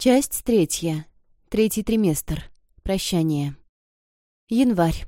Часть третья. Третий триместр. Прощание. Январь.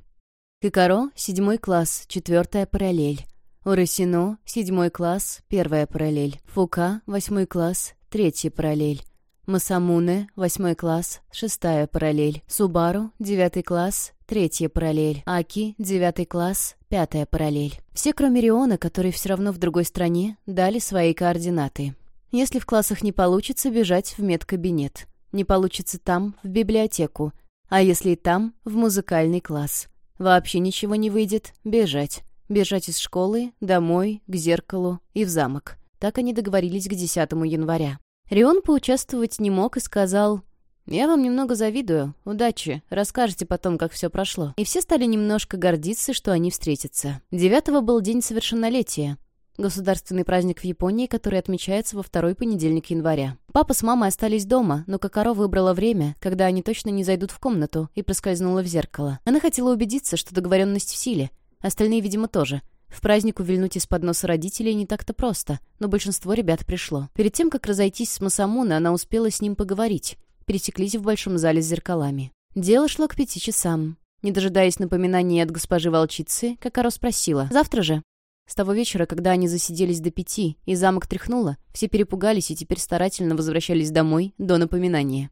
Кикаро, седьмой класс, четвертая параллель. Урасино, седьмой класс, первая параллель. Фука, восьмой класс, третья параллель. Масамуне, восьмой класс, шестая параллель. Субару, девятый класс, третья параллель. Аки, девятый класс, пятая параллель. Все, кроме Риона, который все равно в другой стране, дали свои координаты. Если в классах не получится, бежать в медкабинет. Не получится там, в библиотеку. А если и там, в музыкальный класс. Вообще ничего не выйдет, бежать. Бежать из школы, домой, к зеркалу и в замок. Так они договорились к 10 января. Рион поучаствовать не мог и сказал, «Я вам немного завидую. Удачи. Расскажете потом, как все прошло». И все стали немножко гордиться, что они встретятся. Девятого был день совершеннолетия. Государственный праздник в Японии, который отмечается во второй понедельник января. Папа с мамой остались дома, но Кокоро выбрала время, когда они точно не зайдут в комнату, и проскользнула в зеркало. Она хотела убедиться, что договоренность в силе. Остальные, видимо, тоже. В праздник увильнуть из-под носа родителей не так-то просто, но большинство ребят пришло. Перед тем, как разойтись с Масамуна, она успела с ним поговорить. Пересеклись в большом зале с зеркалами. Дело шло к пяти часам. Не дожидаясь напоминаний от госпожи волчицы, Кокоро спросила. «Завтра же?» С того вечера, когда они засиделись до пяти, и замок тряхнуло, все перепугались и теперь старательно возвращались домой до напоминания.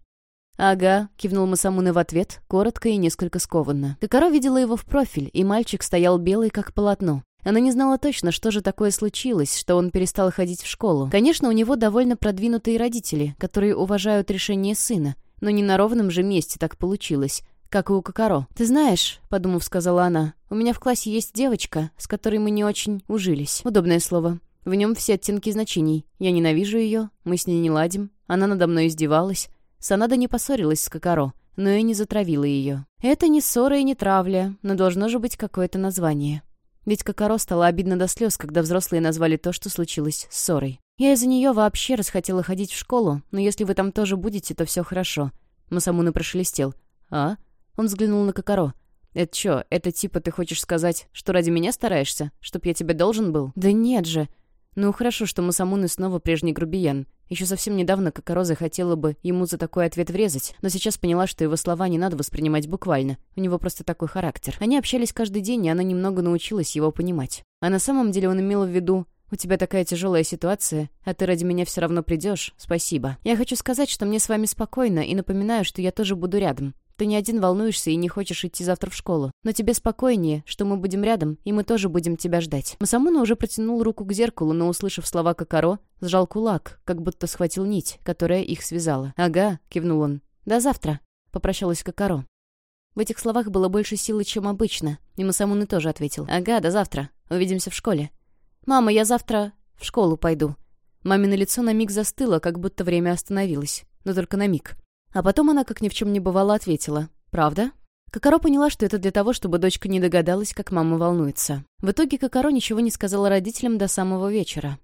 «Ага», — кивнул Масамуне в ответ, коротко и несколько скованно. Кокоро видела его в профиль, и мальчик стоял белый, как полотно. Она не знала точно, что же такое случилось, что он перестал ходить в школу. Конечно, у него довольно продвинутые родители, которые уважают решение сына, но не на ровном же месте так получилось как и у Кокоро. «Ты знаешь», — подумав, сказала она, — «у меня в классе есть девочка, с которой мы не очень ужились». Удобное слово. В нем все оттенки значений. Я ненавижу ее, мы с ней не ладим, она надо мной издевалась. Санада не поссорилась с Кокоро, но и не затравила ее. Это не ссора и не травля, но должно же быть какое-то название. Ведь Кокоро стало обидно до слез, когда взрослые назвали то, что случилось ссорой. Я из-за нее вообще расхотела ходить в школу, но если вы там тоже будете, то все хорошо. Масамуна прошелестел. «А?» Он взглянул на Кокоро. «Это чё, это типа ты хочешь сказать, что ради меня стараешься? Чтоб я тебе должен был?» «Да нет же!» «Ну, хорошо, что Масамуны снова прежний грубиян. Еще совсем недавно Кокоро захотела бы ему за такой ответ врезать, но сейчас поняла, что его слова не надо воспринимать буквально. У него просто такой характер. Они общались каждый день, и она немного научилась его понимать. А на самом деле он имел в виду, «У тебя такая тяжелая ситуация, а ты ради меня все равно придешь. Спасибо. Я хочу сказать, что мне с вами спокойно, и напоминаю, что я тоже буду рядом. Ты не один волнуешься и не хочешь идти завтра в школу. Но тебе спокойнее, что мы будем рядом, и мы тоже будем тебя ждать». Масамуна уже протянул руку к зеркалу, но, услышав слова Кокоро, сжал кулак, как будто схватил нить, которая их связала. «Ага», — кивнул он. «До завтра», — попрощалась Кокоро. В этих словах было больше силы, чем обычно, и Масамуны тоже ответил. «Ага, до завтра. Увидимся в школе». «Мама, я завтра в школу пойду». Мамино лицо на миг застыло, как будто время остановилось. Но только на миг. А потом она, как ни в чем не бывало, ответила. «Правда?» Кокоро поняла, что это для того, чтобы дочка не догадалась, как мама волнуется. В итоге Кокоро ничего не сказала родителям до самого вечера.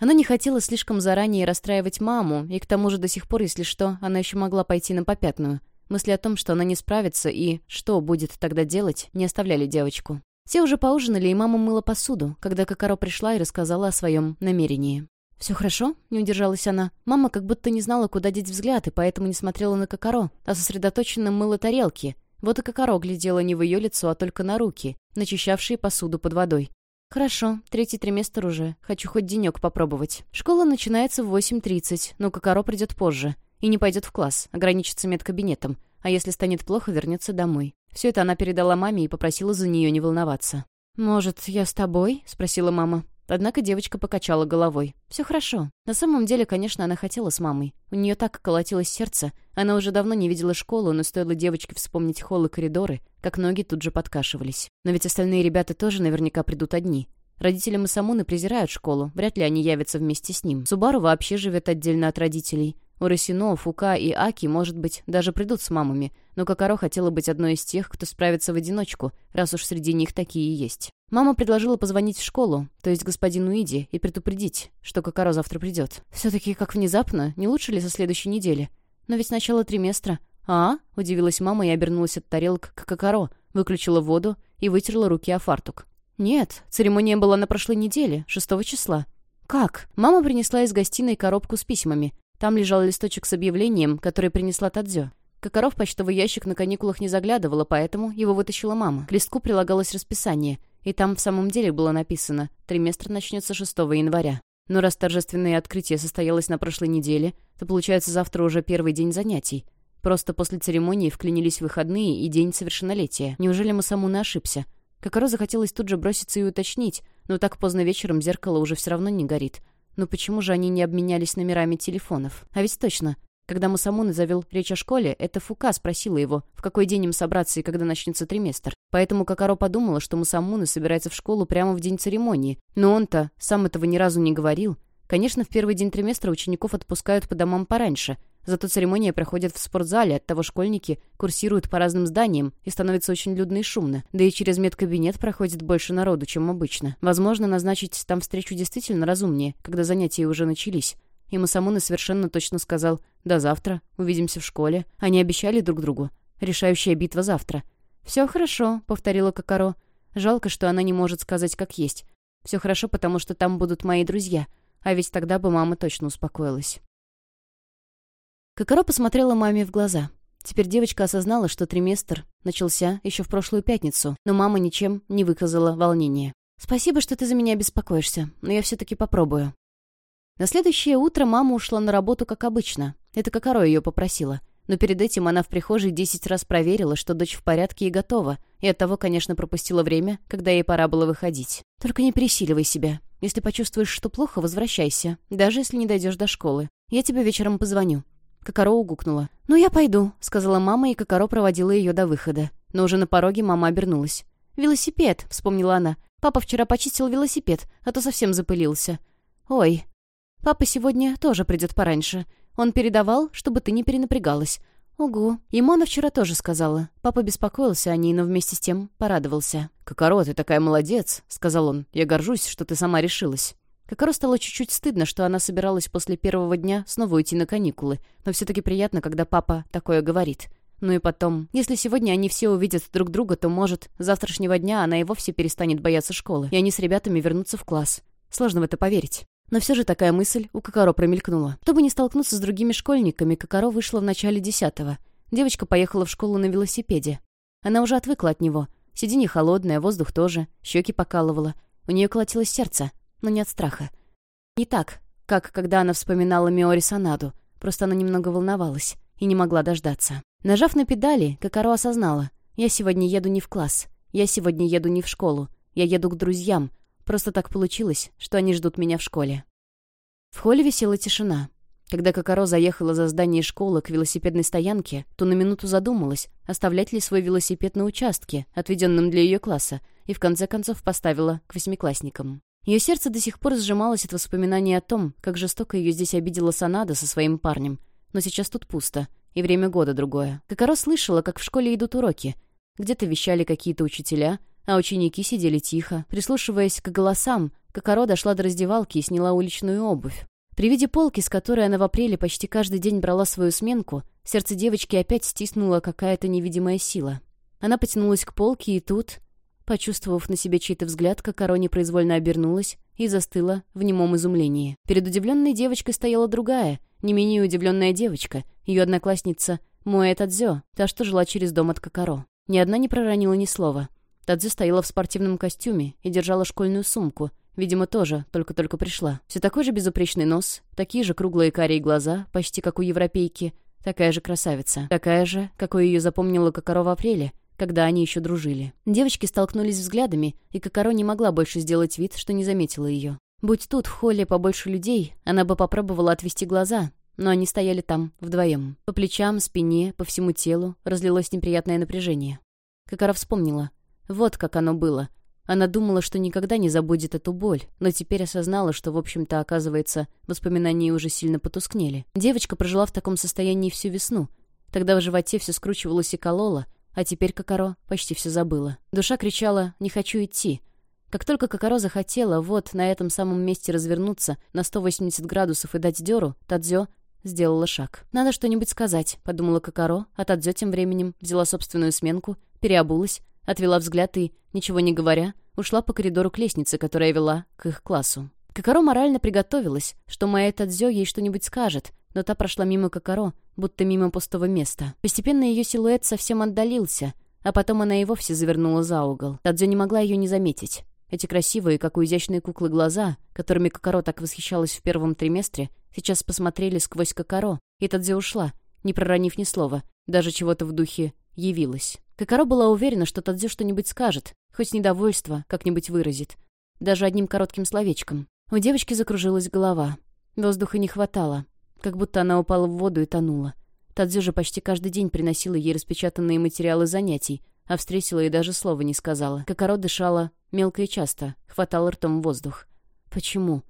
Она не хотела слишком заранее расстраивать маму, и к тому же до сих пор, если что, она еще могла пойти на попятную. Мысли о том, что она не справится и что будет тогда делать, не оставляли девочку. Все уже поужинали, и мама мыла посуду, когда Кокоро пришла и рассказала о своем намерении. «Все хорошо?» — не удержалась она. Мама как будто не знала, куда деть взгляд, и поэтому не смотрела на Кокоро, а сосредоточенно мыла тарелки. Вот и Кокоро глядела не в ее лицо, а только на руки, начищавшие посуду под водой. «Хорошо, третий триместр уже. Хочу хоть денек попробовать. Школа начинается в 8.30, но Кокоро придет позже. И не пойдет в класс, ограничится медкабинетом. А если станет плохо, вернется домой. Все это она передала маме и попросила за нее не волноваться. «Может, я с тобой?» — спросила мама. Однако девочка покачала головой. «Все хорошо. На самом деле, конечно, она хотела с мамой. У нее так колотилось сердце. Она уже давно не видела школу, но стоило девочке вспомнить холл и коридоры, как ноги тут же подкашивались. Но ведь остальные ребята тоже наверняка придут одни. Родители Масамуны презирают школу, вряд ли они явятся вместе с ним. Субару вообще живет отдельно от родителей. Урасино, Фука и Аки, может быть, даже придут с мамами, но Кокоро хотела быть одной из тех, кто справится в одиночку, раз уж среди них такие есть. Мама предложила позвонить в школу, то есть господину Иди, и предупредить, что Кокоро завтра придет. Все-таки как внезапно, не лучше ли со следующей недели? Но ведь начало триместра. «А?» — удивилась мама и обернулась от тарелок к Кокоро, выключила воду и вытерла руки о фартук. «Нет, церемония была на прошлой неделе, шестого числа». «Как?» Мама принесла из гостиной коробку с письмами. Там лежал листочек с объявлением, который принесла Тадзё. Кокоров почтовый ящик на каникулах не заглядывала, поэтому его вытащила мама. К листку прилагалось расписание, и там в самом деле было написано «Триместр начнется 6 января». Но раз торжественное открытие состоялось на прошлой неделе, то получается завтра уже первый день занятий. Просто после церемонии вклинились выходные и день совершеннолетия. Неужели Масамуна ошибся? Кокоро захотелось тут же броситься и уточнить, но так поздно вечером зеркало уже все равно не горит. Но почему же они не обменялись номерами телефонов? А ведь точно, когда Масамуна завел речь о школе, это Фука спросила его, в какой день им собраться и когда начнется триместр. Поэтому Кокаро подумала, что Масамуна собирается в школу прямо в день церемонии. Но он-то сам этого ни разу не говорил. Конечно, в первый день триместра учеников отпускают по домам пораньше, зато церемония проходит в спортзале, оттого школьники курсируют по разным зданиям и становится очень людно и шумно. Да и через медкабинет проходит больше народу, чем обычно. Возможно, назначить там встречу действительно разумнее, когда занятия уже начались. И Масамуна совершенно точно сказал «До завтра, увидимся в школе». Они обещали друг другу. Решающая битва завтра. «Все хорошо», — повторила Кокаро. «Жалко, что она не может сказать как есть. Все хорошо, потому что там будут мои друзья. А ведь тогда бы мама точно успокоилась». Кокаро посмотрела маме в глаза. Теперь девочка осознала, что триместр начался еще в прошлую пятницу, но мама ничем не выказала волнения. «Спасибо, что ты за меня беспокоишься, но я все-таки попробую. На следующее утро мама ушла на работу, как обычно. Это Кокоро ее попросила. Но перед этим она в прихожей десять раз проверила, что дочь в порядке и готова, и оттого, конечно, пропустила время, когда ей пора было выходить. «Только не пересиливай себя. Если почувствуешь, что плохо, возвращайся, даже если не дойдешь до школы. Я тебе вечером позвоню». Кокоро угукнула. «Ну, я пойду», — сказала мама, и Кокоро проводила ее до выхода. Но уже на пороге мама обернулась. «Велосипед», — вспомнила она. «Папа вчера почистил велосипед, а то совсем запылился». «Ой», Папа сегодня тоже придет пораньше. Он передавал, чтобы ты не перенапрягалась. Угу. Ему она вчера тоже сказала. Папа беспокоился о ней, но вместе с тем порадовался. «Кокоро, ты такая молодец», — сказал он. «Я горжусь, что ты сама решилась». Кокоро стало чуть-чуть стыдно, что она собиралась после первого дня снова уйти на каникулы, но все-таки приятно, когда папа такое говорит. Ну и потом, если сегодня они все увидят друг друга, то, может, с завтрашнего дня она и вовсе перестанет бояться школы, и они с ребятами вернутся в класс. Сложно в это поверить. Но все же такая мысль у Кокоро промелькнула. Чтобы не столкнуться с другими школьниками, Кокоро вышла в начале десятого. Девочка поехала в школу на велосипеде. Она уже отвыкла от него. Сиденье холодное, воздух тоже, щеки покалывало. У нее колотилось сердце, но не от страха. Не так, как когда она вспоминала Миори Санаду, просто она немного волновалась и не могла дождаться. Нажав на педали, Кокоро осознала. «Я сегодня еду не в класс. Я сегодня еду не в школу. Я еду к друзьям, Просто так получилось, что они ждут меня в школе. В холле висела тишина. Когда Кокоро заехала за здание школы к велосипедной стоянке, то на минуту задумалась, оставлять ли свой велосипед на участке, отведенном для ее класса, и в конце концов поставила к восьмиклассникам. Ее сердце до сих пор сжималось от воспоминаний о том, как жестоко ее здесь обидела Санада со своим парнем. Но сейчас тут пусто, и время года другое. Кокоро слышала, как в школе идут уроки. Где-то вещали какие-то учителя, а ученики сидели тихо, прислушиваясь к голосам. Кокоро дошла до раздевалки и сняла уличную обувь. При виде полки, с которой она в апреле почти каждый день брала свою сменку, сердце девочки опять стиснула какая-то невидимая сила. Она потянулась к полке, и тут, почувствовав на себе чей-то взгляд, Кокоро непроизвольно обернулась и застыла в немом изумлении. Перед удивленной девочкой стояла другая, не менее удивленная девочка, ее одноклассница Моэ Тадзё, та, что жила через дом от Кокоро. Ни одна не проронила ни слова. Тадзи стояла в спортивном костюме и держала школьную сумку. Видимо, тоже, только-только пришла. Все такой же безупречный нос, такие же круглые карие глаза, почти как у европейки. Такая же красавица. Такая же, какой ее запомнила Кокоро в апреле, когда они еще дружили. Девочки столкнулись взглядами, и Кокоро не могла больше сделать вид, что не заметила ее. Будь тут в холле побольше людей, она бы попробовала отвести глаза, но они стояли там, вдвоем. По плечам, спине, по всему телу разлилось неприятное напряжение. Кокоро вспомнила. Вот как оно было. Она думала, что никогда не забудет эту боль, но теперь осознала, что, в общем-то, оказывается, воспоминания уже сильно потускнели. Девочка прожила в таком состоянии всю весну. Тогда в животе все скручивалось и кололо, а теперь Кокоро почти все забыла. Душа кричала «Не хочу идти». Как только Кокоро захотела вот на этом самом месте развернуться на 180 градусов и дать дёру, Тадзё сделала шаг. «Надо что-нибудь сказать», — подумала Кокоро, а Тадзё тем временем взяла собственную сменку, переобулась, Отвела взгляд и, ничего не говоря, ушла по коридору к лестнице, которая вела к их классу. Кокоро морально приготовилась, что моя Тадзё ей что-нибудь скажет, но та прошла мимо Кокоро, будто мимо пустого места. Постепенно ее силуэт совсем отдалился, а потом она и вовсе завернула за угол. Тадзё не могла ее не заметить. Эти красивые, как у изящной куклы, глаза, которыми Кокоро так восхищалась в первом триместре, сейчас посмотрели сквозь Кокоро, и Тадзе ушла, не проронив ни слова, даже чего-то в духе «явилась». Кокоро была уверена, что Тадзе что-нибудь скажет, хоть недовольство как-нибудь выразит. Даже одним коротким словечком. У девочки закружилась голова. Воздуха не хватало, как будто она упала в воду и тонула. Тадзе же почти каждый день приносила ей распечатанные материалы занятий, а встретила и даже слова не сказала. Кокоро дышала мелко и часто, хватала ртом воздух. «Почему?»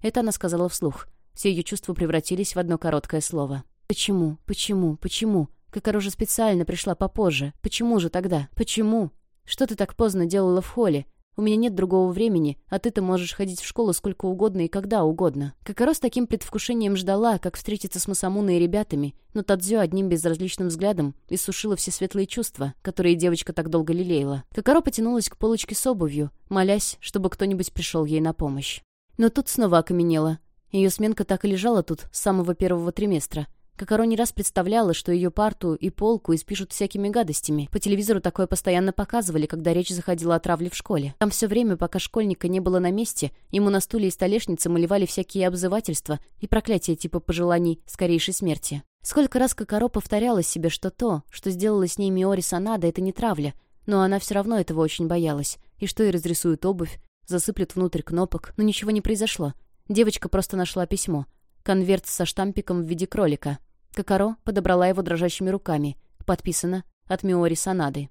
Это она сказала вслух. Все ее чувства превратились в одно короткое слово. «Почему? Почему? Почему? Кокоро же специально пришла попозже. Почему же тогда? Почему? Что ты так поздно делала в холле? У меня нет другого времени, а ты-то можешь ходить в школу сколько угодно и когда угодно». Кокоро с таким предвкушением ждала, как встретиться с Масамуной и ребятами, но Тадзё одним безразличным взглядом иссушила все светлые чувства, которые девочка так долго лелеяла. Кокоро потянулась к полочке с обувью, молясь, чтобы кто-нибудь пришел ей на помощь. Но тут снова окаменела. Ее сменка так и лежала тут с самого первого триместра. Кокоро не раз представляла, что ее парту и полку испишут всякими гадостями. По телевизору такое постоянно показывали, когда речь заходила о травле в школе. Там все время, пока школьника не было на месте, ему на стуле и столешнице малевали всякие обзывательства и проклятия типа пожеланий скорейшей смерти. Сколько раз Кокоро повторяла себе, что то, что сделала с ней Миори Санада, это не травля, но она все равно этого очень боялась. И что и разрисует обувь, засыплет внутрь кнопок, но ничего не произошло. Девочка просто нашла письмо. Конверт со штампиком в виде кролика. Кокоро подобрала его дрожащими руками. Подписано от Миори Санады.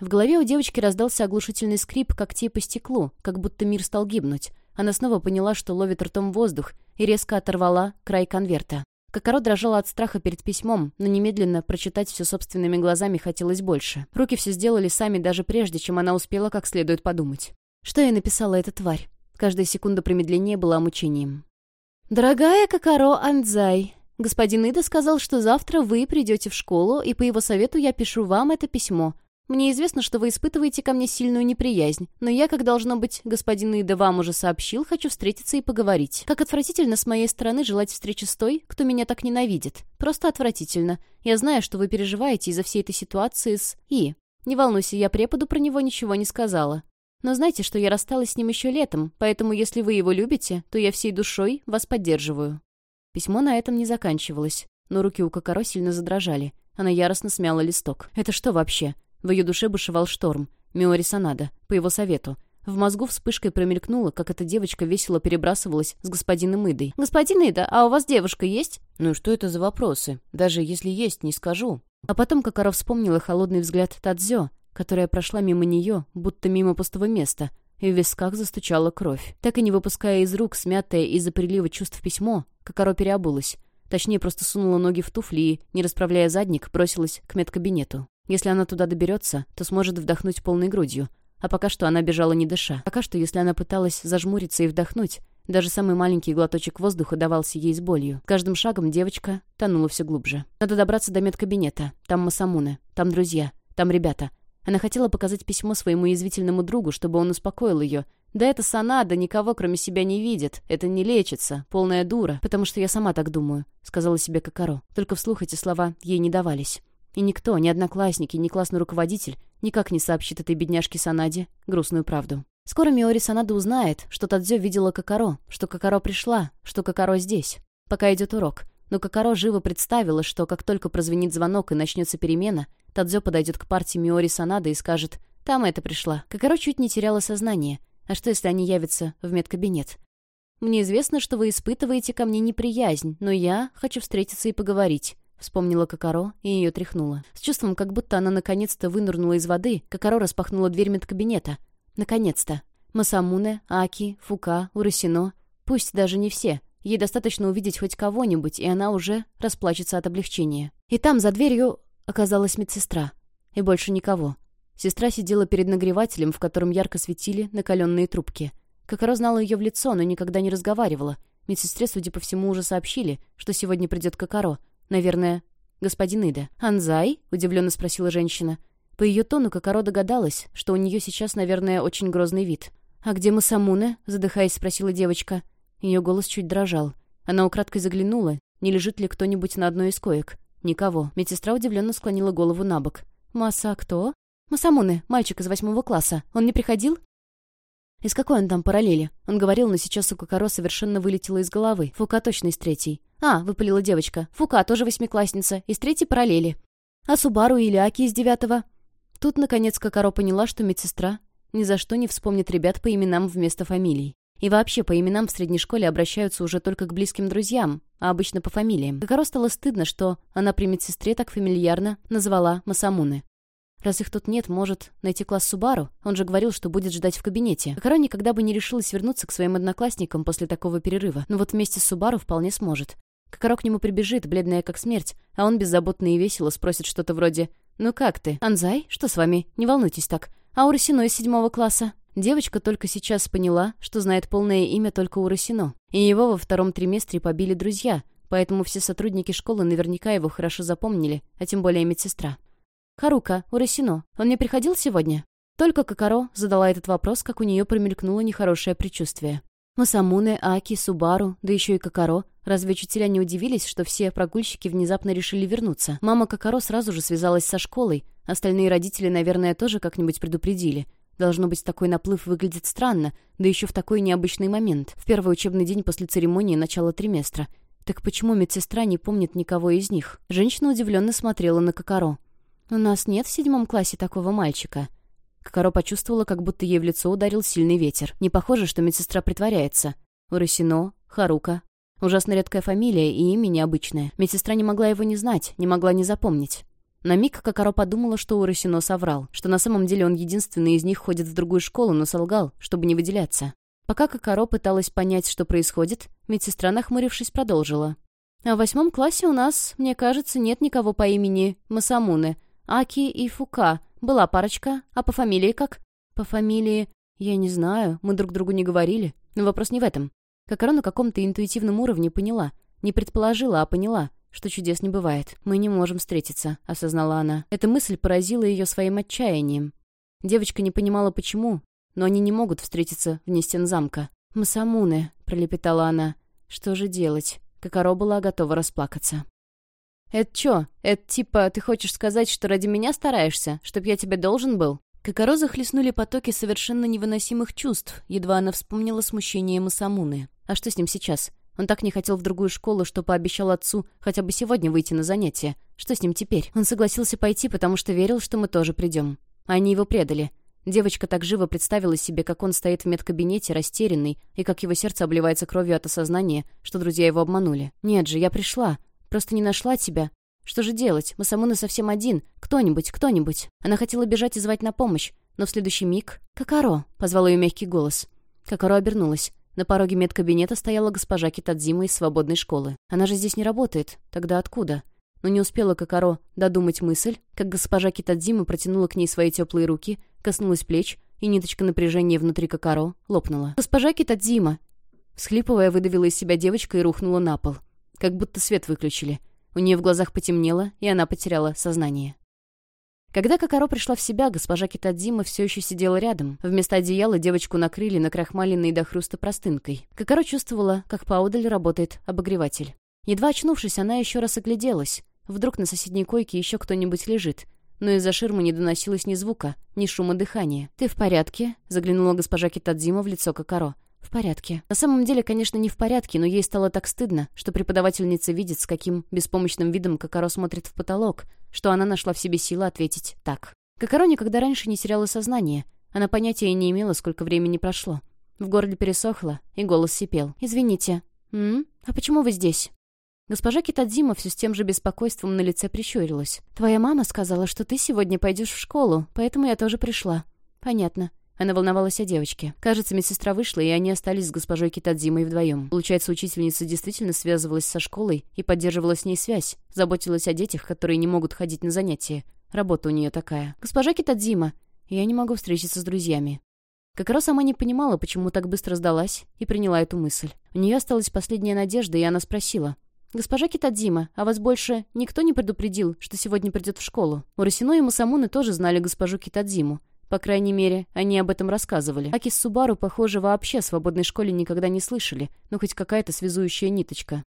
В голове у девочки раздался оглушительный скрип когтей по стеклу, как будто мир стал гибнуть. Она снова поняла, что ловит ртом воздух, и резко оторвала край конверта. Кокоро дрожала от страха перед письмом, но немедленно прочитать все собственными глазами хотелось больше. Руки все сделали сами даже прежде, чем она успела как следует подумать. Что ей написала эта тварь? Каждая секунда промедления была мучением. «Дорогая Кокоро Анзай, Господин Ида сказал, что завтра вы придете в школу, и по его совету я пишу вам это письмо. Мне известно, что вы испытываете ко мне сильную неприязнь, но я, как должно быть, господин Ида вам уже сообщил, хочу встретиться и поговорить. Как отвратительно с моей стороны желать встречи с той, кто меня так ненавидит. Просто отвратительно. Я знаю, что вы переживаете из-за всей этой ситуации с И. Не волнуйся, я преподу про него ничего не сказала. Но знайте, что я рассталась с ним еще летом, поэтому если вы его любите, то я всей душой вас поддерживаю. Письмо на этом не заканчивалось, но руки у Кокоро сильно задрожали. Она яростно смяла листок. «Это что вообще?» В ее душе бушевал шторм. Миори Санада, по его совету. В мозгу вспышкой промелькнуло, как эта девочка весело перебрасывалась с господином Идой. «Господин Ида, а у вас девушка есть?» «Ну и что это за вопросы? Даже если есть, не скажу». А потом Кокоро вспомнила холодный взгляд Тадзё, которая прошла мимо нее, будто мимо пустого места, и в висках застучала кровь. Так и не выпуская из рук смятое из-за прилива чувств письмо, Кокоро переобулась. Точнее, просто сунула ноги в туфли и, не расправляя задник, бросилась к медкабинету. Если она туда доберется, то сможет вдохнуть полной грудью. А пока что она бежала не дыша. Пока что, если она пыталась зажмуриться и вдохнуть, даже самый маленький глоточек воздуха давался ей с болью. С каждым шагом девочка тонула все глубже. Надо добраться до медкабинета. Там Масамуны, там друзья, там ребята. Она хотела показать письмо своему язвительному другу, чтобы он успокоил ее. Да это Санада никого, кроме себя, не видит. Это не лечится. Полная дура. Потому что я сама так думаю, — сказала себе Кокоро. Только вслух эти слова ей не давались. И никто, ни одноклассники, ни классный руководитель, никак не сообщит этой бедняжке Санаде грустную правду. Скоро Миори Санада узнает, что Тадзё видела Кокоро, что Кокоро пришла, что Кокоро здесь. Пока идет урок. Но Кокоро живо представила, что как только прозвенит звонок и начнется перемена, Тадзё подойдет к партии Миори Санады и скажет «Там это пришла». Кокоро чуть не теряла сознание. А что, если они явятся в медкабинет? «Мне известно, что вы испытываете ко мне неприязнь, но я хочу встретиться и поговорить», — вспомнила Кокоро и ее тряхнула. С чувством, как будто она наконец-то вынырнула из воды, Кокоро распахнула дверь медкабинета. Наконец-то. Масамуне, Аки, Фука, Урасино. Пусть даже не все. Ей достаточно увидеть хоть кого-нибудь, и она уже расплачется от облегчения. И там, за дверью, оказалась медсестра. И больше никого. Сестра сидела перед нагревателем, в котором ярко светили накаленные трубки. Кокоро знала ее в лицо, но никогда не разговаривала. Медсестре, судя по всему, уже сообщили, что сегодня придет Кокоро. Наверное, господин Ида. «Анзай?» — удивленно спросила женщина. По ее тону Кокоро догадалась, что у нее сейчас, наверное, очень грозный вид. «А где Масамуне?» — задыхаясь, спросила девочка. Ее голос чуть дрожал. Она украдкой заглянула, не лежит ли кто-нибудь на одной из коек. Никого. Медсестра удивленно склонила голову на бок. «Маса кто?» «Масамуны, мальчик из восьмого класса. Он не приходил?» «Из какой он там параллели?» Он говорил, но сейчас у Кокоро совершенно вылетело из головы. Фука точно из третьей. «А», — выпалила девочка. «Фука тоже восьмиклассница. Из третьей параллели. А Субару или Аки из девятого?» Тут, наконец, Кокоро поняла, что медсестра ни за что не вспомнит ребят по именам вместо фамилий. И вообще, по именам в средней школе обращаются уже только к близким друзьям, а обычно по фамилиям. Кокоро стало стыдно, что она при медсестре так фамильярно назвала Масамуны. Раз их тут нет, может найти класс Субару? Он же говорил, что будет ждать в кабинете. Кокоро никогда бы не решилась вернуться к своим одноклассникам после такого перерыва, но вот вместе с Субару вполне сможет. Кокоро к нему прибежит, бледная как смерть, а он беззаботно и весело спросит что-то вроде «Ну как ты? Анзай? Что с вами? Не волнуйтесь так. А у Росино из седьмого класса?» Девочка только сейчас поняла, что знает полное имя только у Росино. И его во втором триместре побили друзья, поэтому все сотрудники школы наверняка его хорошо запомнили, а тем более медсестра. «Харука, Урасино, он не приходил сегодня?» Только Кокаро задала этот вопрос, как у нее промелькнуло нехорошее предчувствие. Масамуне, Аки, Субару, да еще и Кокаро. Разве учителя не удивились, что все прогульщики внезапно решили вернуться? Мама Кокаро сразу же связалась со школой. Остальные родители, наверное, тоже как-нибудь предупредили. Должно быть, такой наплыв выглядит странно, да еще в такой необычный момент, в первый учебный день после церемонии начала триместра. Так почему медсестра не помнит никого из них? Женщина удивленно смотрела на Кокаро. «У нас нет в седьмом классе такого мальчика». Кокоро почувствовала, как будто ей в лицо ударил сильный ветер. Не похоже, что медсестра притворяется. Урасино, Харука. Ужасно редкая фамилия и имя необычное. Медсестра не могла его не знать, не могла не запомнить. На миг Кокоро подумала, что Урасино соврал, что на самом деле он единственный из них ходит в другую школу, но солгал, чтобы не выделяться. Пока Кокоро пыталась понять, что происходит, медсестра, нахмурившись, продолжила. «А в восьмом классе у нас, мне кажется, нет никого по имени Масамуны, Аки и Фука. Была парочка. А по фамилии как? По фамилии... Я не знаю. Мы друг другу не говорили. Но вопрос не в этом. Какаро на каком-то интуитивном уровне поняла. Не предположила, а поняла, что чудес не бывает. Мы не можем встретиться, осознала она. Эта мысль поразила ее своим отчаянием. Девочка не понимала, почему, но они не могут встретиться вне стен замка. «Масамуне», — пролепетала она. «Что же делать?» Какаро была готова расплакаться. «Это чё? Это типа ты хочешь сказать, что ради меня стараешься? Чтоб я тебе должен был?» Кокоро захлестнули потоки совершенно невыносимых чувств, едва она вспомнила смущение Масамуны. А что с ним сейчас? Он так не хотел в другую школу, что пообещал отцу хотя бы сегодня выйти на занятия. Что с ним теперь? Он согласился пойти, потому что верил, что мы тоже придем. Они его предали. Девочка так живо представила себе, как он стоит в медкабинете, растерянный, и как его сердце обливается кровью от осознания, что друзья его обманули. «Нет же, я пришла. Просто не нашла тебя. Что же делать? Мы Масамуна совсем один. Кто-нибудь, кто-нибудь. Она хотела бежать и звать на помощь, но в следующий миг... «Какаро!» — позвал ее мягкий голос. Какаро обернулась. На пороге медкабинета стояла госпожа Китадзима из свободной школы. Она же здесь не работает. Тогда откуда? Но не успела Какаро додумать мысль, как госпожа Китадзима протянула к ней свои теплые руки, коснулась плеч, и ниточка напряжения внутри Какаро лопнула. «Госпожа Китадзима!» Всхлипывая, выдавила из себя девочка и рухнула на пол как будто свет выключили. У нее в глазах потемнело, и она потеряла сознание. Когда Кокоро пришла в себя, госпожа Китадзима все еще сидела рядом. Вместо одеяла девочку накрыли накрахмаленной до хруста простынкой. Кокоро чувствовала, как поодаль работает обогреватель. Едва очнувшись, она еще раз огляделась. Вдруг на соседней койке еще кто-нибудь лежит. Но из-за ширмы не доносилось ни звука, ни шума дыхания. «Ты в порядке?» — заглянула госпожа Китадзима в лицо Кокоро. «В порядке». На самом деле, конечно, не в порядке, но ей стало так стыдно, что преподавательница видит, с каким беспомощным видом Кокоро смотрит в потолок, что она нашла в себе силы ответить «так». Кокоро никогда раньше не теряла сознание. Она понятия не имела, сколько времени прошло. В горле пересохло, и голос сипел. «Извините. М? А почему вы здесь?» Госпожа Китадзима все с тем же беспокойством на лице прищурилась. «Твоя мама сказала, что ты сегодня пойдешь в школу, поэтому я тоже пришла». «Понятно. Она волновалась о девочке. Кажется, медсестра вышла, и они остались с госпожой Китадзимой вдвоем. Получается, учительница действительно связывалась со школой и поддерживала с ней связь, заботилась о детях, которые не могут ходить на занятия. Работа у нее такая. «Госпожа Китадзима, я не могу встретиться с друзьями». Как раз сама не понимала, почему так быстро сдалась, и приняла эту мысль. У нее осталась последняя надежда, и она спросила. «Госпожа Китадзима, а вас больше никто не предупредил, что сегодня придет в школу?» Урасино и Масамуны тоже знали госпожу Китадзиму, по крайней мере, они об этом рассказывали. Аки с Субару, похоже, вообще о свободной школе никогда не слышали, но хоть какая-то связующая ниточка.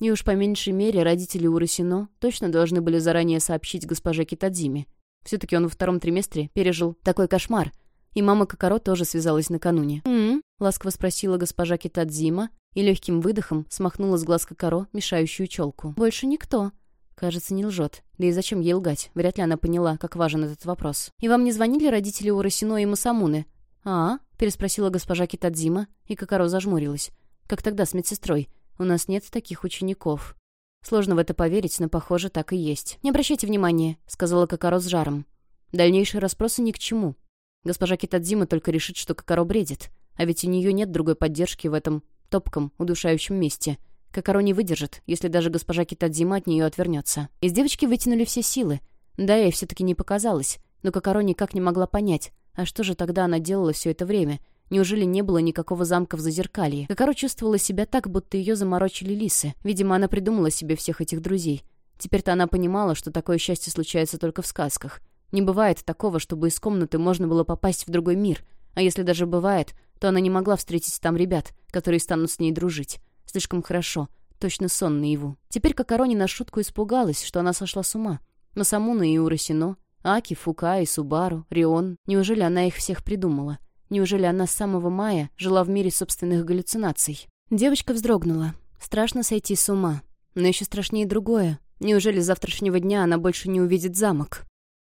И уж по меньшей мере родители Урасино точно должны были заранее сообщить госпоже Китадзиме. Все-таки он во втором триместре пережил такой кошмар. И мама Кокоро тоже связалась накануне. «М-м?» — ласково спросила госпожа Китадзима и легким выдохом смахнула с глаз Кокоро мешающую челку. «Больше никто». Кажется, не лжет. Да и зачем ей лгать? Вряд ли она поняла, как важен этот вопрос. «И вам не звонили родители Урасино и Масамуны?» «А?» — переспросила госпожа Китадзима, и Кокоро зажмурилась. «Как тогда с медсестрой? У нас нет таких учеников». Сложно в это поверить, но, похоже, так и есть. «Не обращайте внимания», — сказала Кокоро с жаром. Дальнейшие расспросы ни к чему. Госпожа Китадзима только решит, что Кокоро бредит. А ведь у нее нет другой поддержки в этом топком, удушающем месте. Кокоро не выдержит, если даже госпожа Китадзима от нее отвернется. Из девочки вытянули все силы. Да, ей все-таки не показалось. Но Кокоро никак не могла понять, а что же тогда она делала все это время? Неужели не было никакого замка в Зазеркалье? Кокоро чувствовала себя так, будто ее заморочили лисы. Видимо, она придумала себе всех этих друзей. Теперь-то она понимала, что такое счастье случается только в сказках. Не бывает такого, чтобы из комнаты можно было попасть в другой мир. А если даже бывает, то она не могла встретить там ребят, которые станут с ней дружить. Слишком хорошо. Точно сон наяву. Теперь Кокоро не на шутку испугалась, что она сошла с ума. Но Самуна и Урасино, Аки, Фука и Субару, Рион. Неужели она их всех придумала? Неужели она с самого мая жила в мире собственных галлюцинаций? Девочка вздрогнула. Страшно сойти с ума. Но еще страшнее другое. Неужели с завтрашнего дня она больше не увидит замок?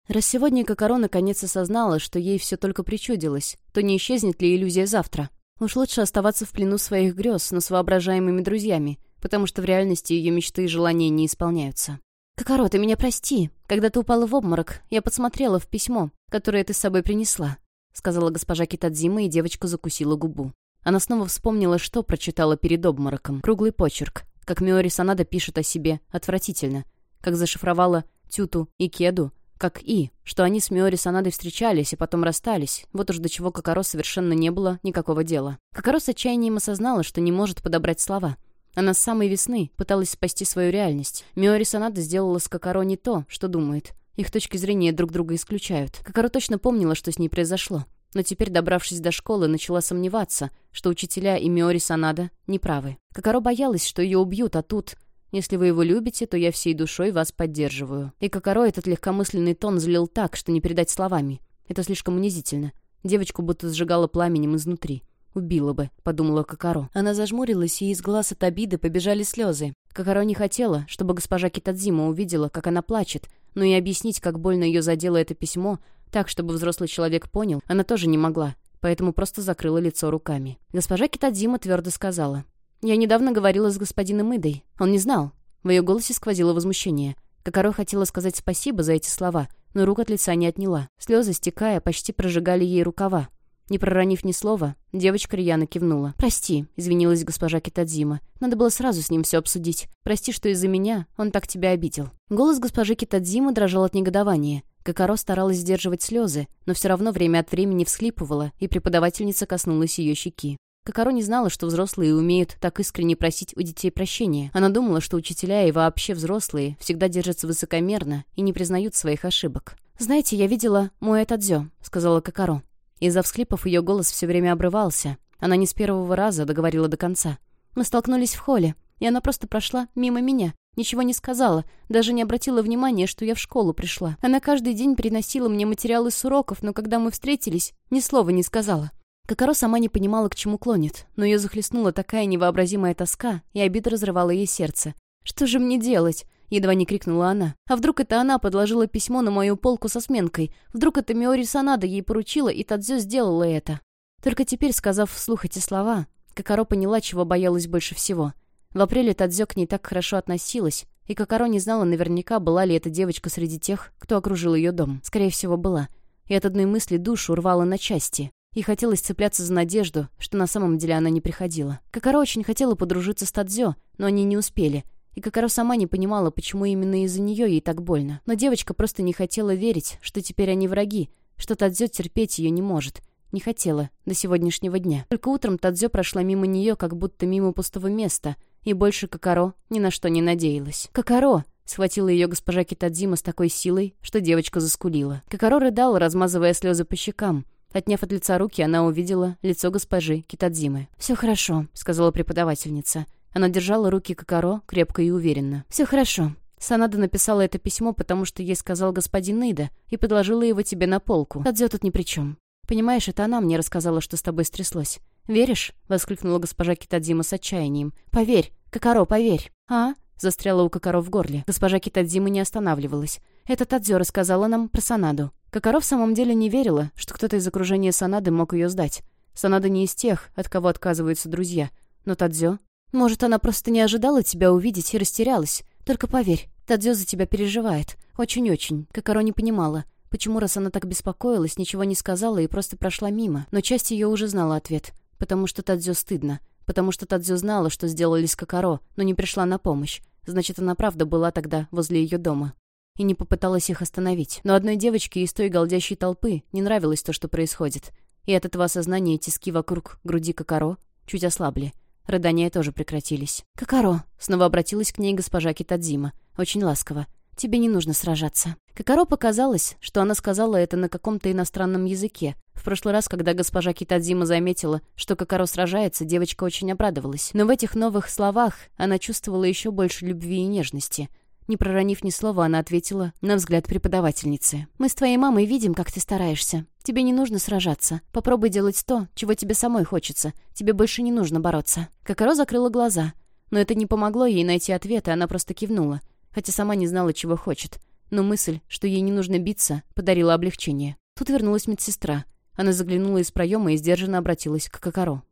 Раз сегодня Кокоро наконец осознала, что ей все только причудилось, то не исчезнет ли иллюзия завтра? Уж лучше оставаться в плену своих грез, но с воображаемыми друзьями, потому что в реальности ее мечты и желания не исполняются. «Кокоро, ты меня прости. Когда ты упала в обморок, я подсмотрела в письмо, которое ты с собой принесла сказала госпожа Китадзима, и девочка закусила губу. Она снова вспомнила, что прочитала перед обмороком. Круглый почерк. Как Миори Санада пишет о себе. Отвратительно. Как зашифровала Тюту и Кеду. Как И. Что они с Миори Санадой встречались и потом расстались. Вот уж до чего Кокоро совершенно не было никакого дела. Кокоро с отчаянием осознала, что не может подобрать слова. Она с самой весны пыталась спасти свою реальность. Миори Санада сделала с Кокоро не то, что думает. Их точки зрения друг друга исключают. Какаро точно помнила, что с ней произошло. Но теперь, добравшись до школы, начала сомневаться, что учителя и Миори Санада неправы. Какаро боялась, что ее убьют, а тут... «Если вы его любите, то я всей душой вас поддерживаю». И Кокоро этот легкомысленный тон злил так, что не передать словами. Это слишком унизительно. Девочку будто сжигало пламенем изнутри. «Убила бы», — подумала Кокоро. Она зажмурилась, и из глаз от обиды побежали слезы. Кокоро не хотела, чтобы госпожа Китадзима увидела, как она плачет, но и объяснить, как больно ее задело это письмо, так, чтобы взрослый человек понял, она тоже не могла, поэтому просто закрыла лицо руками. Госпожа Китадзима твердо сказала. «Я недавно говорила с господином Идой. Он не знал». В ее голосе сквозило возмущение. Кокоро хотела сказать спасибо за эти слова, но рук от лица не отняла. Слезы, стекая, почти прожигали ей рукава. Не проронив ни слова, девочка рьяно кивнула. «Прости», — извинилась госпожа Китадзима. «Надо было сразу с ним все обсудить. Прости, что из-за меня он так тебя обидел». Голос госпожи Китадзимы дрожал от негодования. Кокоро старалась сдерживать слезы, но все равно время от времени всхлипывала, и преподавательница коснулась ее щеки. Кокоро не знала, что взрослые умеют так искренне просить у детей прощения. Она думала, что учителя и вообще взрослые всегда держатся высокомерно и не признают своих ошибок. «Знаете, я видела мой Тадзё», — сказала Кокоро. Из-за всхлипов ее голос все время обрывался. Она не с первого раза договорила до конца. Мы столкнулись в холле, и она просто прошла мимо меня. Ничего не сказала, даже не обратила внимания, что я в школу пришла. Она каждый день приносила мне материалы с уроков, но когда мы встретились, ни слова не сказала. Кокоро сама не понимала, к чему клонит, но ее захлестнула такая невообразимая тоска, и обида разрывала ей сердце. «Что же мне делать?» — едва не крикнула она. «А вдруг это она подложила письмо на мою полку со сменкой? Вдруг это Миори Санада ей поручила, и Тадзё сделала это?» Только теперь, сказав вслух эти слова, Кокоро поняла, чего боялась больше всего. В апреле Тадзё к ней так хорошо относилась, и Кокоро не знала наверняка, была ли эта девочка среди тех, кто окружил ее дом. Скорее всего, была. И от одной мысли душу рвала на части. И хотелось цепляться за надежду, что на самом деле она не приходила. Кокоро очень хотела подружиться с Тадзё, но они не успели — и Кокоро сама не понимала, почему именно из-за нее ей так больно. Но девочка просто не хотела верить, что теперь они враги, что Тадзё терпеть ее не может. Не хотела, до сегодняшнего дня. Только утром Тадзё прошла мимо нее, как будто мимо пустого места, и больше Кокоро ни на что не надеялась. «Кокоро!» — схватила ее госпожа Китадзима с такой силой, что девочка заскулила. Кокоро рыдала, размазывая слезы по щекам. Отняв от лица руки, она увидела лицо госпожи Китадзимы. «Все хорошо», — сказала преподавательница. Она держала руки Кокоро крепко и уверенно. «Все хорошо. Санада написала это письмо, потому что ей сказал господин Нейда и подложила его тебе на полку. Тадзё тут ни при чем. Понимаешь, это она мне рассказала, что с тобой стряслось. «Веришь?» — воскликнула госпожа Китадзима с отчаянием. «Поверь! Кокоро, поверь!» «А?» — застряла у Кокоро в горле. Госпожа Китадзима не останавливалась. «Это Тадзё рассказала нам про Санаду». Кокоро в самом деле не верила, что кто-то из окружения Санады мог ее сдать. Санада не из тех, от кого отказываются друзья. Но Тадзё... Может, она просто не ожидала тебя увидеть и растерялась. Только поверь, Тадзё за тебя переживает. Очень-очень. Кокоро не понимала. Почему, раз она так беспокоилась, ничего не сказала и просто прошла мимо? Но часть ее уже знала ответ. Потому что Тадзё стыдно. Потому что Тадзё знала, что сделали с Кокоро, но не пришла на помощь. Значит, она правда была тогда возле ее дома. И не попыталась их остановить. Но одной девочке из той голдящей толпы не нравилось то, что происходит. И от этого осознания тиски вокруг груди Кокоро чуть ослабли. Рыдания тоже прекратились. «Кокоро!» — снова обратилась к ней госпожа Китадзима. Очень ласково. Тебе не нужно сражаться». Кокоро показалось, что она сказала это на каком-то иностранном языке. В прошлый раз, когда госпожа Китадзима заметила, что Кокоро сражается, девочка очень обрадовалась. Но в этих новых словах она чувствовала еще больше любви и нежности. Не проронив ни слова, она ответила на взгляд преподавательницы. «Мы с твоей мамой видим, как ты стараешься. Тебе не нужно сражаться. Попробуй делать то, чего тебе самой хочется. Тебе больше не нужно бороться». Кокоро закрыла глаза. Но это не помогло ей найти ответ, и она просто кивнула хотя сама не знала, чего хочет. Но мысль, что ей не нужно биться, подарила облегчение. Тут вернулась медсестра. Она заглянула из проема и сдержанно обратилась к Кокоро.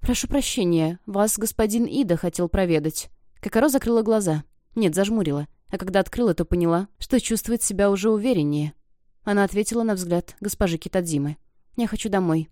«Прошу прощения, вас господин Ида хотел проведать». Кокоро закрыла глаза. Нет, зажмурила. А когда открыла, то поняла, что чувствует себя уже увереннее. Она ответила на взгляд госпожи Китадзимы. «Я хочу домой».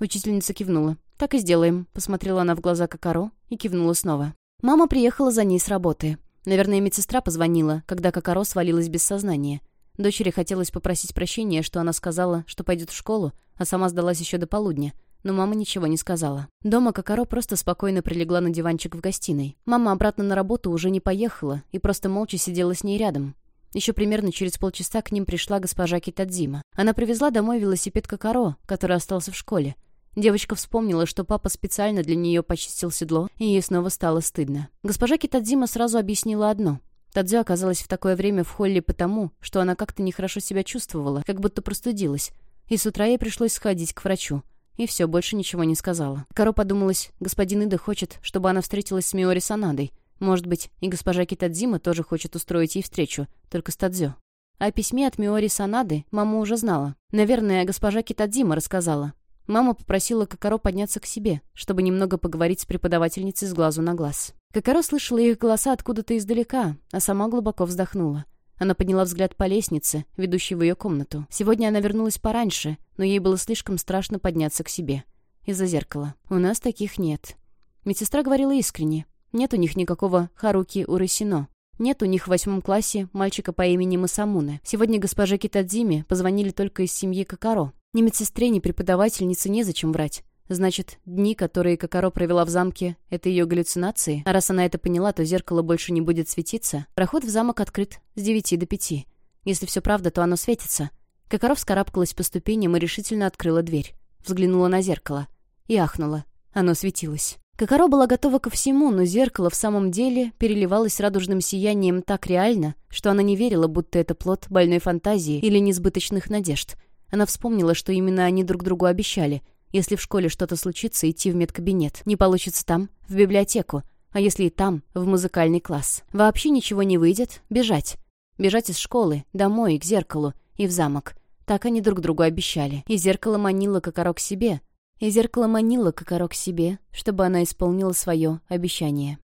Учительница кивнула. «Так и сделаем», — посмотрела она в глаза Кокоро и кивнула снова. Мама приехала за ней с работы. Наверное, медсестра позвонила, когда Кокоро свалилась без сознания. Дочери хотелось попросить прощения, что она сказала, что пойдет в школу, а сама сдалась еще до полудня. Но мама ничего не сказала. Дома Кокоро просто спокойно прилегла на диванчик в гостиной. Мама обратно на работу уже не поехала и просто молча сидела с ней рядом. Еще примерно через полчаса к ним пришла госпожа Китадзима. Она привезла домой велосипед Кокоро, который остался в школе. Девочка вспомнила, что папа специально для нее почистил седло, и ей снова стало стыдно. Госпожа Китадзима сразу объяснила одно. Тадзё оказалась в такое время в холле потому, что она как-то нехорошо себя чувствовала, как будто простудилась. И с утра ей пришлось сходить к врачу. И все, больше ничего не сказала. Каро подумалась, господин Ида хочет, чтобы она встретилась с Миори Санадой. Может быть, и госпожа Китадзима тоже хочет устроить ей встречу, только с Тадзё. О письме от Миори Санады мама уже знала. Наверное, госпожа Китадзима рассказала. Мама попросила Кокоро подняться к себе, чтобы немного поговорить с преподавательницей с глазу на глаз. Кокоро слышала их голоса откуда-то издалека, а сама глубоко вздохнула. Она подняла взгляд по лестнице, ведущей в ее комнату. Сегодня она вернулась пораньше, но ей было слишком страшно подняться к себе. Из-за зеркала. «У нас таких нет». Медсестра говорила искренне. Нет у них никакого Харуки Урасино. Нет у них в восьмом классе мальчика по имени Масамуне. Сегодня госпоже Китадзиме позвонили только из семьи Кокоро. Ни медсестре, ни преподавательнице незачем врать. Значит, дни, которые Кокоро провела в замке, это ее галлюцинации? А раз она это поняла, то зеркало больше не будет светиться. Проход в замок открыт с девяти до пяти. Если все правда, то оно светится. Кокоро вскарабкалась по ступеням и решительно открыла дверь. Взглянула на зеркало. И ахнула. Оно светилось. Кокоро была готова ко всему, но зеркало в самом деле переливалось радужным сиянием так реально, что она не верила, будто это плод больной фантазии или несбыточных надежд — она вспомнила, что именно они друг другу обещали. Если в школе что-то случится, идти в медкабинет. Не получится там, в библиотеку. А если и там, в музыкальный класс. Вообще ничего не выйдет, бежать. Бежать из школы, домой, к зеркалу и в замок. Так они друг другу обещали. И зеркало манило Кокоро к себе. И зеркало манило Кокоро к себе, чтобы она исполнила свое обещание.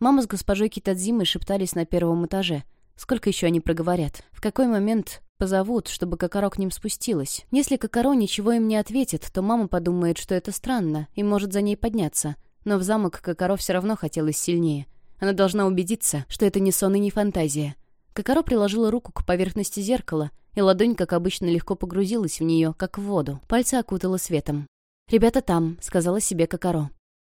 Мама с госпожой Китадзимой шептались на первом этаже. Сколько еще они проговорят? В какой момент Позовут, чтобы Кокоро к ним спустилась. Если Кокоро ничего им не ответит, то мама подумает, что это странно, и может за ней подняться. Но в замок Кокоро все равно хотелось сильнее. Она должна убедиться, что это не сон и не фантазия. Кокоро приложила руку к поверхности зеркала, и ладонь, как обычно, легко погрузилась в нее, как в воду. Пальцы окутала светом. «Ребята там», — сказала себе Кокоро.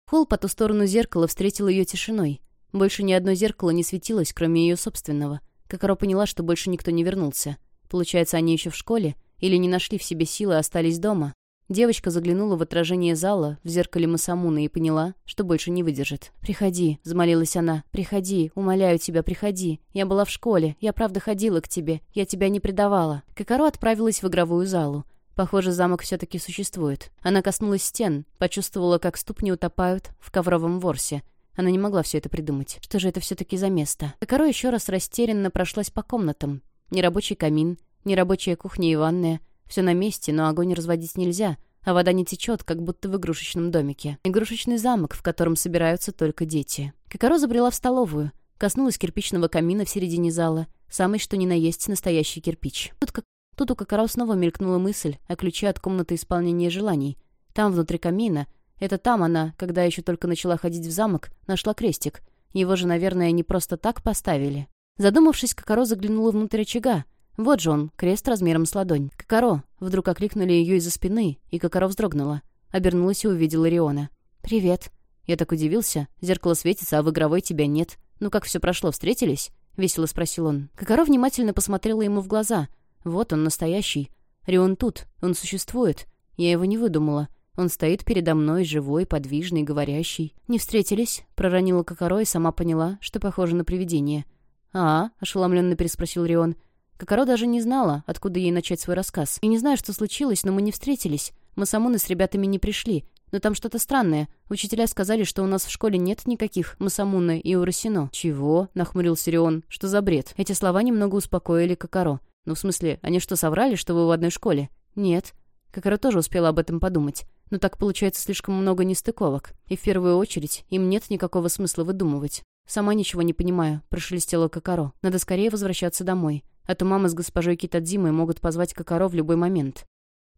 Холл по ту сторону зеркала встретил ее тишиной. Больше ни одно зеркало не светилось, кроме ее собственного. Кокоро поняла, что больше никто не вернулся. Получается, они еще в школе? Или не нашли в себе силы, остались дома? Девочка заглянула в отражение зала, в зеркале Масамуна, и поняла, что больше не выдержит. «Приходи», — взмолилась она, — «приходи, умоляю тебя, приходи. Я была в школе, я правда ходила к тебе, я тебя не предавала». Кокоро отправилась в игровую залу. Похоже, замок все-таки существует. Она коснулась стен, почувствовала, как ступни утопают в ковровом ворсе. Она не могла все это придумать. Что же это все-таки за место? Кокоро еще раз растерянно прошлась по комнатам. Нерабочий камин, нерабочая кухня и ванная — все на месте, но огонь разводить нельзя, а вода не течет, как будто в игрушечном домике. Игрушечный замок, в котором собираются только дети. Кокоро забрела в столовую, коснулась кирпичного камина в середине зала, самый что ни на есть настоящий кирпич. Тут, как... Тут у Кокоро снова мелькнула мысль о ключе от комнаты исполнения желаний. Там, внутри камина, это там она, когда еще только начала ходить в замок, нашла крестик. Его же, наверное, не просто так поставили. Задумавшись, Кокоро заглянула внутрь очага, вот же он, крест размером с ладонь. «Кокоро!» Вдруг окликнули ее из-за спины, и Кокоро вздрогнула. Обернулась и увидела Риона. «Привет». Я так удивился. Зеркало светится, а в игровой тебя нет. Ну как все прошло, встретились? Весело спросил он. Кокоро внимательно посмотрела ему в глаза. Вот он, настоящий. Рион тут, он существует. Я его не выдумала. Он стоит передо мной, живой, подвижный, говорящий. «Не встретились?» — проронила Кокоро и сама поняла, что похоже на привидение. «А?» — ошеломленно переспросил Рион. Кокоро даже не знала, откуда ей начать свой рассказ. И не знаю, что случилось, но мы не встретились. Мы Масамуны с ребятами не пришли. Но там что-то странное. Учителя сказали, что у нас в школе нет никаких Масамуны и Урасино. «Чего?» — нахмурился Рион. «Что за бред?» Эти слова немного успокоили Кокоро. «Ну, в смысле, они что, соврали, что вы в одной школе?» «Нет». Кокоро тоже успела об этом подумать. Но так получается слишком много нестыковок. И в первую очередь им нет никакого смысла выдумывать. «Сама ничего не понимаю», — прошелестела Кокоро. «Надо скорее возвращаться домой а то мама с госпожой Китадзимой могут позвать Кокоро в любой момент.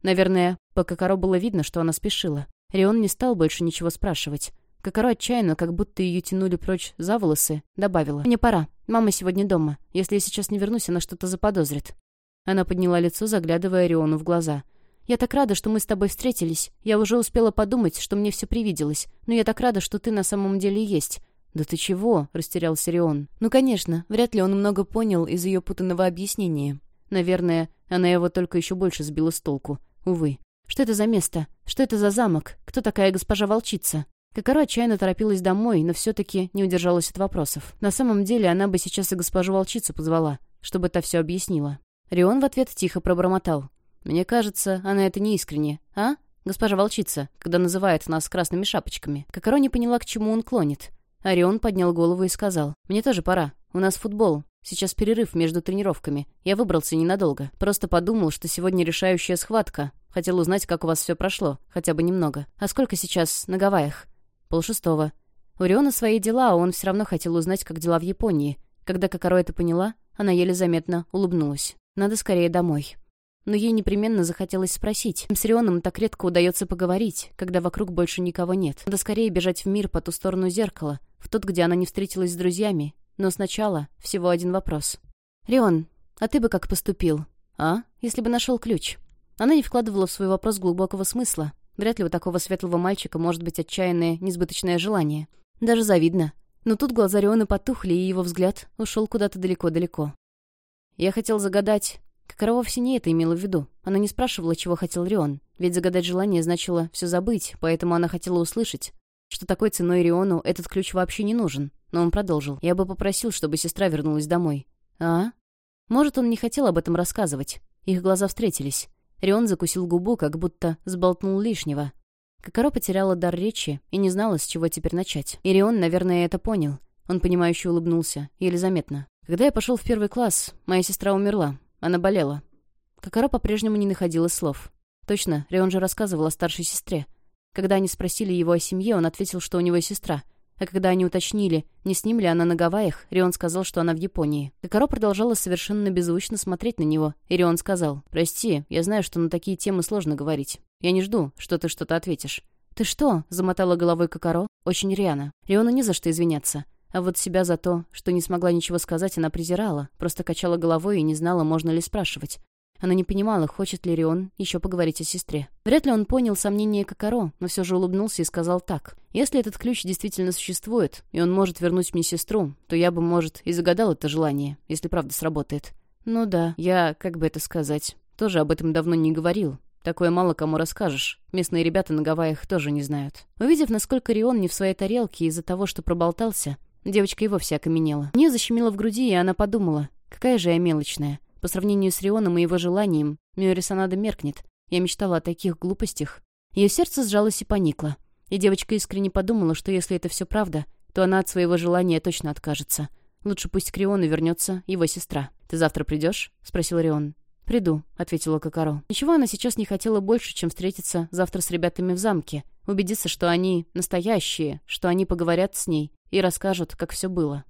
Наверное, по Кокоро было видно, что она спешила. Рион не стал больше ничего спрашивать. Кокоро отчаянно, как будто ее тянули прочь за волосы, добавила. «Мне пора. Мама сегодня дома. Если я сейчас не вернусь, она что-то заподозрит». Она подняла лицо, заглядывая Риону в глаза. «Я так рада, что мы с тобой встретились. Я уже успела подумать, что мне все привиделось. Но я так рада, что ты на самом деле есть. «Да ты чего?» — растерялся Рион. «Ну, конечно, вряд ли он много понял из ее путанного объяснения. Наверное, она его только еще больше сбила с толку. Увы. Что это за место? Что это за замок? Кто такая госпожа волчица?» Кокоро отчаянно торопилась домой, но все-таки не удержалась от вопросов. На самом деле, она бы сейчас и госпожу волчицу позвала, чтобы та все объяснила. Рион в ответ тихо пробормотал. «Мне кажется, она это не искренне. А, госпожа волчица, когда называет нас красными шапочками?» Кокоро не поняла, к чему он клонит. Орион поднял голову и сказал. «Мне тоже пора. У нас футбол. Сейчас перерыв между тренировками. Я выбрался ненадолго. Просто подумал, что сегодня решающая схватка. Хотел узнать, как у вас все прошло. Хотя бы немного. А сколько сейчас на Гавайях?» «Полшестого». У Риона свои дела, а он все равно хотел узнать, как дела в Японии. Когда Кокоро это поняла, она еле заметно улыбнулась. «Надо скорее домой» но ей непременно захотелось спросить. С Рионом так редко удается поговорить, когда вокруг больше никого нет. Надо скорее бежать в мир по ту сторону зеркала, в тот, где она не встретилась с друзьями. Но сначала всего один вопрос. «Рион, а ты бы как поступил? А? Если бы нашел ключ?» Она не вкладывала в свой вопрос глубокого смысла. Вряд ли у такого светлого мальчика может быть отчаянное, несбыточное желание. Даже завидно. Но тут глаза Риона потухли, и его взгляд ушел куда-то далеко-далеко. «Я хотел загадать, Кокоро вовсе не это имела в виду. Она не спрашивала, чего хотел Рион. Ведь загадать желание значило все забыть, поэтому она хотела услышать, что такой ценой Риону этот ключ вообще не нужен. Но он продолжил. «Я бы попросил, чтобы сестра вернулась домой». «А?» Может, он не хотел об этом рассказывать. Их глаза встретились. Рион закусил губу, как будто сболтнул лишнего. Кокоро потеряла дар речи и не знала, с чего теперь начать. И Рион, наверное, это понял. Он, понимающе улыбнулся, еле заметно. «Когда я пошел в первый класс, моя сестра умерла. Она болела. Кокоро по-прежнему не находила слов. Точно, Рион же рассказывал о старшей сестре. Когда они спросили его о семье, он ответил, что у него сестра. А когда они уточнили, не с ним ли она на Гавайях, Рион сказал, что она в Японии. Кокоро продолжала совершенно беззвучно смотреть на него, и Рион сказал, «Прости, я знаю, что на такие темы сложно говорить. Я не жду, что ты что-то ответишь». «Ты что?» — замотала головой Кокоро, очень рьяно. Риону не за что извиняться. А вот себя за то, что не смогла ничего сказать, она презирала, просто качала головой и не знала, можно ли спрашивать. Она не понимала, хочет ли Рион еще поговорить о сестре. Вряд ли он понял сомнение Кокоро, но все же улыбнулся и сказал так. «Если этот ключ действительно существует, и он может вернуть мне сестру, то я бы, может, и загадал это желание, если правда сработает». «Ну да, я, как бы это сказать, тоже об этом давно не говорил. Такое мало кому расскажешь. Местные ребята на Гавайях тоже не знают. Увидев, насколько Рион не в своей тарелке из-за того, что проболтался, девочка и вовсе окаменела. Мне защемило в груди, и она подумала, какая же я мелочная. По сравнению с Рионом и его желанием, Миори Санада меркнет. Я мечтала о таких глупостях. Ее сердце сжалось и поникло. И девочка искренне подумала, что если это все правда, то она от своего желания точно откажется. Лучше пусть к Риону вернется его сестра. «Ты завтра придешь?» — спросил Рион. «Приду», — ответила Кокаро. Ничего она сейчас не хотела больше, чем встретиться завтра с ребятами в замке, убедиться, что они настоящие, что они поговорят с ней и расскажут, как все было.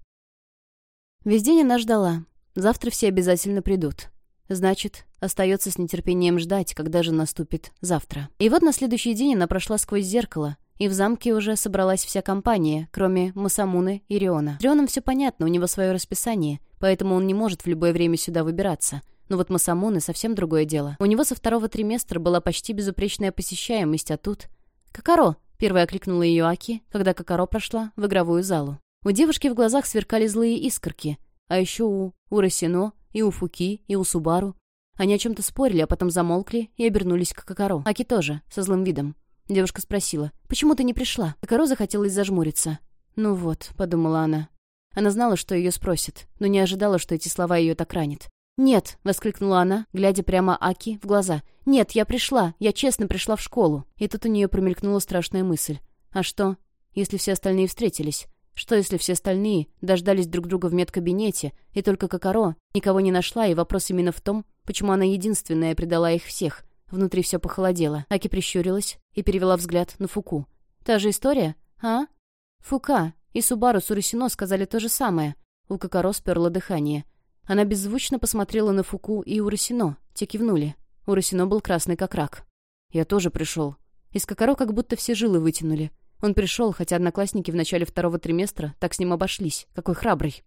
Весь день она ждала. Завтра все обязательно придут. Значит, остается с нетерпением ждать, когда же наступит завтра. И вот на следующий день она прошла сквозь зеркало, и в замке уже собралась вся компания, кроме Масамуны и Риона. С Рионом все понятно, у него свое расписание, поэтому он не может в любое время сюда выбираться. Но вот Масамуны совсем другое дело. У него со второго триместра была почти безупречная посещаемость, а тут... «Кокаро!» — первая окликнула ее Аки, когда Кокаро прошла в игровую залу. У девушки в глазах сверкали злые искорки, а еще у Урасино, и у Фуки, и у Субару. Они о чем-то спорили, а потом замолкли и обернулись к Кокаро. Аки тоже, со злым видом. Девушка спросила, «Почему ты не пришла?» Кокаро захотелось зажмуриться. «Ну вот», — подумала она. Она знала, что ее спросят, но не ожидала, что эти слова ее так ранят. «Нет!» — воскликнула она, глядя прямо Аки в глаза. «Нет, я пришла! Я честно пришла в школу!» И тут у нее промелькнула страшная мысль. «А что, если все остальные встретились? Что, если все остальные дождались друг друга в медкабинете, и только Кокаро никого не нашла, и вопрос именно в том, почему она единственная предала их всех?» Внутри все похолодело. Аки прищурилась и перевела взгляд на Фуку. «Та же история? А?» «Фука и Субару Сурисино сказали то же самое». У Кокаро сперло дыхание. Она беззвучно посмотрела на Фуку и Урасино. Те кивнули. Урасино был красный как рак. «Я тоже пришел». Из Кокоро как будто все жилы вытянули. Он пришел, хотя одноклассники в начале второго триместра так с ним обошлись. Какой храбрый.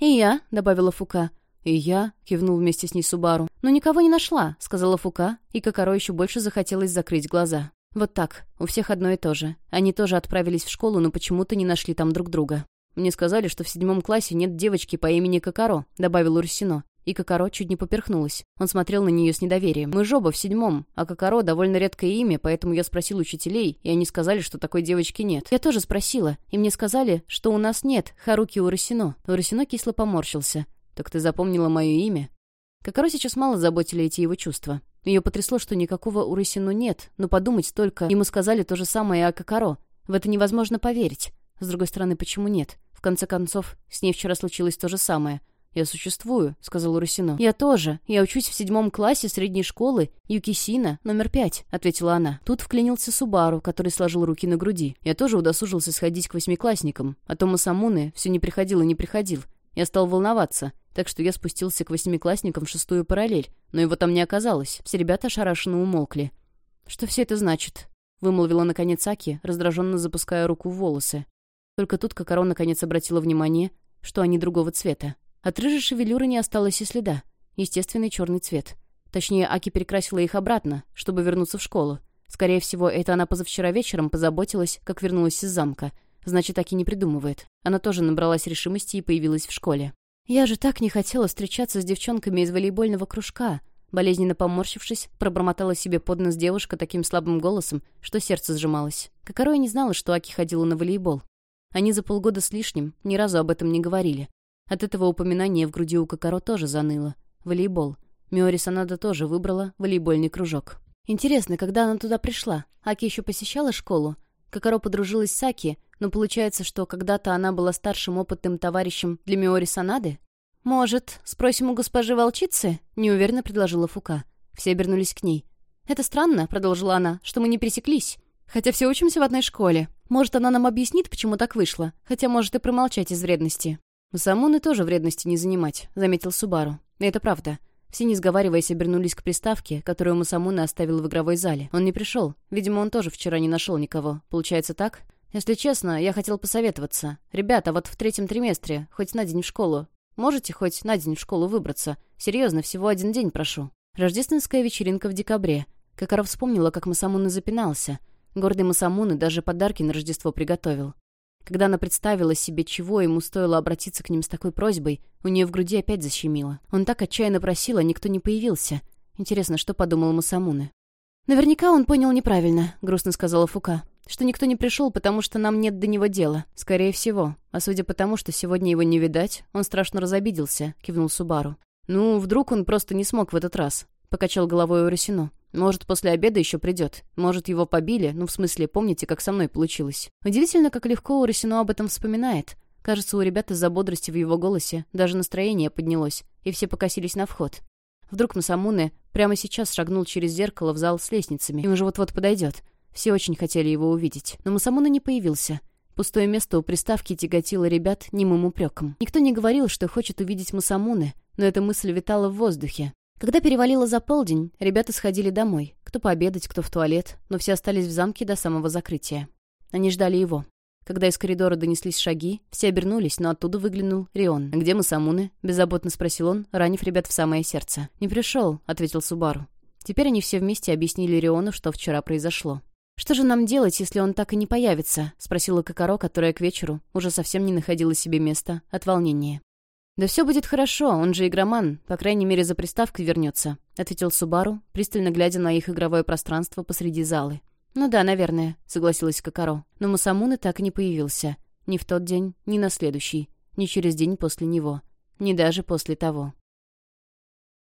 «И я», — добавила Фука. «И я», — кивнул вместе с ней Субару. «Но никого не нашла», — сказала Фука, и Кокоро еще больше захотелось закрыть глаза. Вот так. У всех одно и то же. Они тоже отправились в школу, но почему-то не нашли там друг друга. «Мне сказали, что в седьмом классе нет девочки по имени Кокаро», — добавил Урсино. И Кокаро чуть не поперхнулась. Он смотрел на нее с недоверием. «Мы жоба в седьмом, а Кокаро довольно редкое имя, поэтому я спросил учителей, и они сказали, что такой девочки нет. Я тоже спросила, и мне сказали, что у нас нет Харуки Урасино». Урасино кисло поморщился. «Так ты запомнила мое имя?» Кокаро сейчас мало заботили эти его чувства. Ее потрясло, что никакого Урасино нет, но подумать только, ему сказали то же самое о Кокаро. В это невозможно поверить. С другой стороны, почему нет? В конце концов, с ней вчера случилось то же самое. «Я существую», — сказал Урусино. «Я тоже. Я учусь в седьмом классе средней школы Юкисина, номер пять», — ответила она. Тут вклинился Субару, который сложил руки на груди. «Я тоже удосужился сходить к восьмиклассникам, а то Масамуны все не приходил и не приходил. Я стал волноваться, так что я спустился к восьмиклассникам в шестую параллель, но его там не оказалось. Все ребята ошарашенно умолкли. «Что все это значит?» — вымолвила наконец Аки, раздраженно запуская руку в волосы. Только тут Кокоро наконец обратила внимание, что они другого цвета. От рыжей шевелюры не осталось и следа. Естественный черный цвет. Точнее, Аки перекрасила их обратно, чтобы вернуться в школу. Скорее всего, это она позавчера вечером позаботилась, как вернулась из замка. Значит, Аки не придумывает. Она тоже набралась решимости и появилась в школе. «Я же так не хотела встречаться с девчонками из волейбольного кружка», Болезненно поморщившись, пробормотала себе под нос девушка таким слабым голосом, что сердце сжималось. Кокорой не знала, что Аки ходила на волейбол. Они за полгода с лишним ни разу об этом не говорили. От этого упоминания в груди у Кокоро тоже заныло. Волейбол. Миори Санада тоже выбрала волейбольный кружок. Интересно, когда она туда пришла? Аки еще посещала школу? Кокоро подружилась с Аки, но получается, что когда-то она была старшим опытным товарищем для Миори Санады? «Может, спросим у госпожи волчицы?» — неуверенно предложила Фука. Все обернулись к ней. «Это странно», — продолжила она, — «что мы не пересеклись. Хотя все учимся в одной школе. Может, она нам объяснит, почему так вышло. Хотя может и промолчать из вредности». «Самуны тоже вредности не занимать», — заметил Субару. Это правда. Все, не сговариваясь, обернулись к приставке, которую Масамуна оставил в игровой зале. Он не пришел. Видимо, он тоже вчера не нашел никого. Получается так? Если честно, я хотел посоветоваться. Ребята, вот в третьем триместре, хоть на день в школу. Можете хоть на день в школу выбраться? Серьезно, всего один день прошу. Рождественская вечеринка в декабре. Какара вспомнила, как Масамуна запинался. Гордый Масамуны даже подарки на Рождество приготовил. Когда она представила себе, чего ему стоило обратиться к ним с такой просьбой, у нее в груди опять защемило. Он так отчаянно просил, а никто не появился. Интересно, что подумал Масамуны? «Наверняка он понял неправильно», — грустно сказала Фука. «Что никто не пришел, потому что нам нет до него дела. Скорее всего. А судя по тому, что сегодня его не видать, он страшно разобиделся», — кивнул Субару. «Ну, вдруг он просто не смог в этот раз», — покачал головой Урасино. «Может, после обеда еще придет. Может, его побили. Ну, в смысле, помните, как со мной получилось?» Удивительно, как легко Урасино об этом вспоминает. Кажется, у ребят из-за бодрости в его голосе даже настроение поднялось, и все покосились на вход. Вдруг Масамуне прямо сейчас шагнул через зеркало в зал с лестницами, и уже вот-вот подойдет. Все очень хотели его увидеть, но Масамуне не появился. Пустое место у приставки тяготило ребят немым упреком. Никто не говорил, что хочет увидеть Масамуне, но эта мысль витала в воздухе. Когда перевалило за полдень, ребята сходили домой. Кто пообедать, кто в туалет, но все остались в замке до самого закрытия. Они ждали его. Когда из коридора донеслись шаги, все обернулись, но оттуда выглянул Рион. «Где мы, Самуны?» — беззаботно спросил он, ранив ребят в самое сердце. «Не пришел», — ответил Субару. Теперь они все вместе объяснили Риону, что вчера произошло. «Что же нам делать, если он так и не появится?» — спросила Кокоро, которая к вечеру уже совсем не находила себе места от волнения. «Да все будет хорошо, он же игроман, по крайней мере, за приставкой вернется», — ответил Субару, пристально глядя на их игровое пространство посреди залы. «Ну да, наверное», — согласилась Кокаро. Но Масамуны так и не появился. Ни в тот день, ни на следующий, ни через день после него, ни даже после того.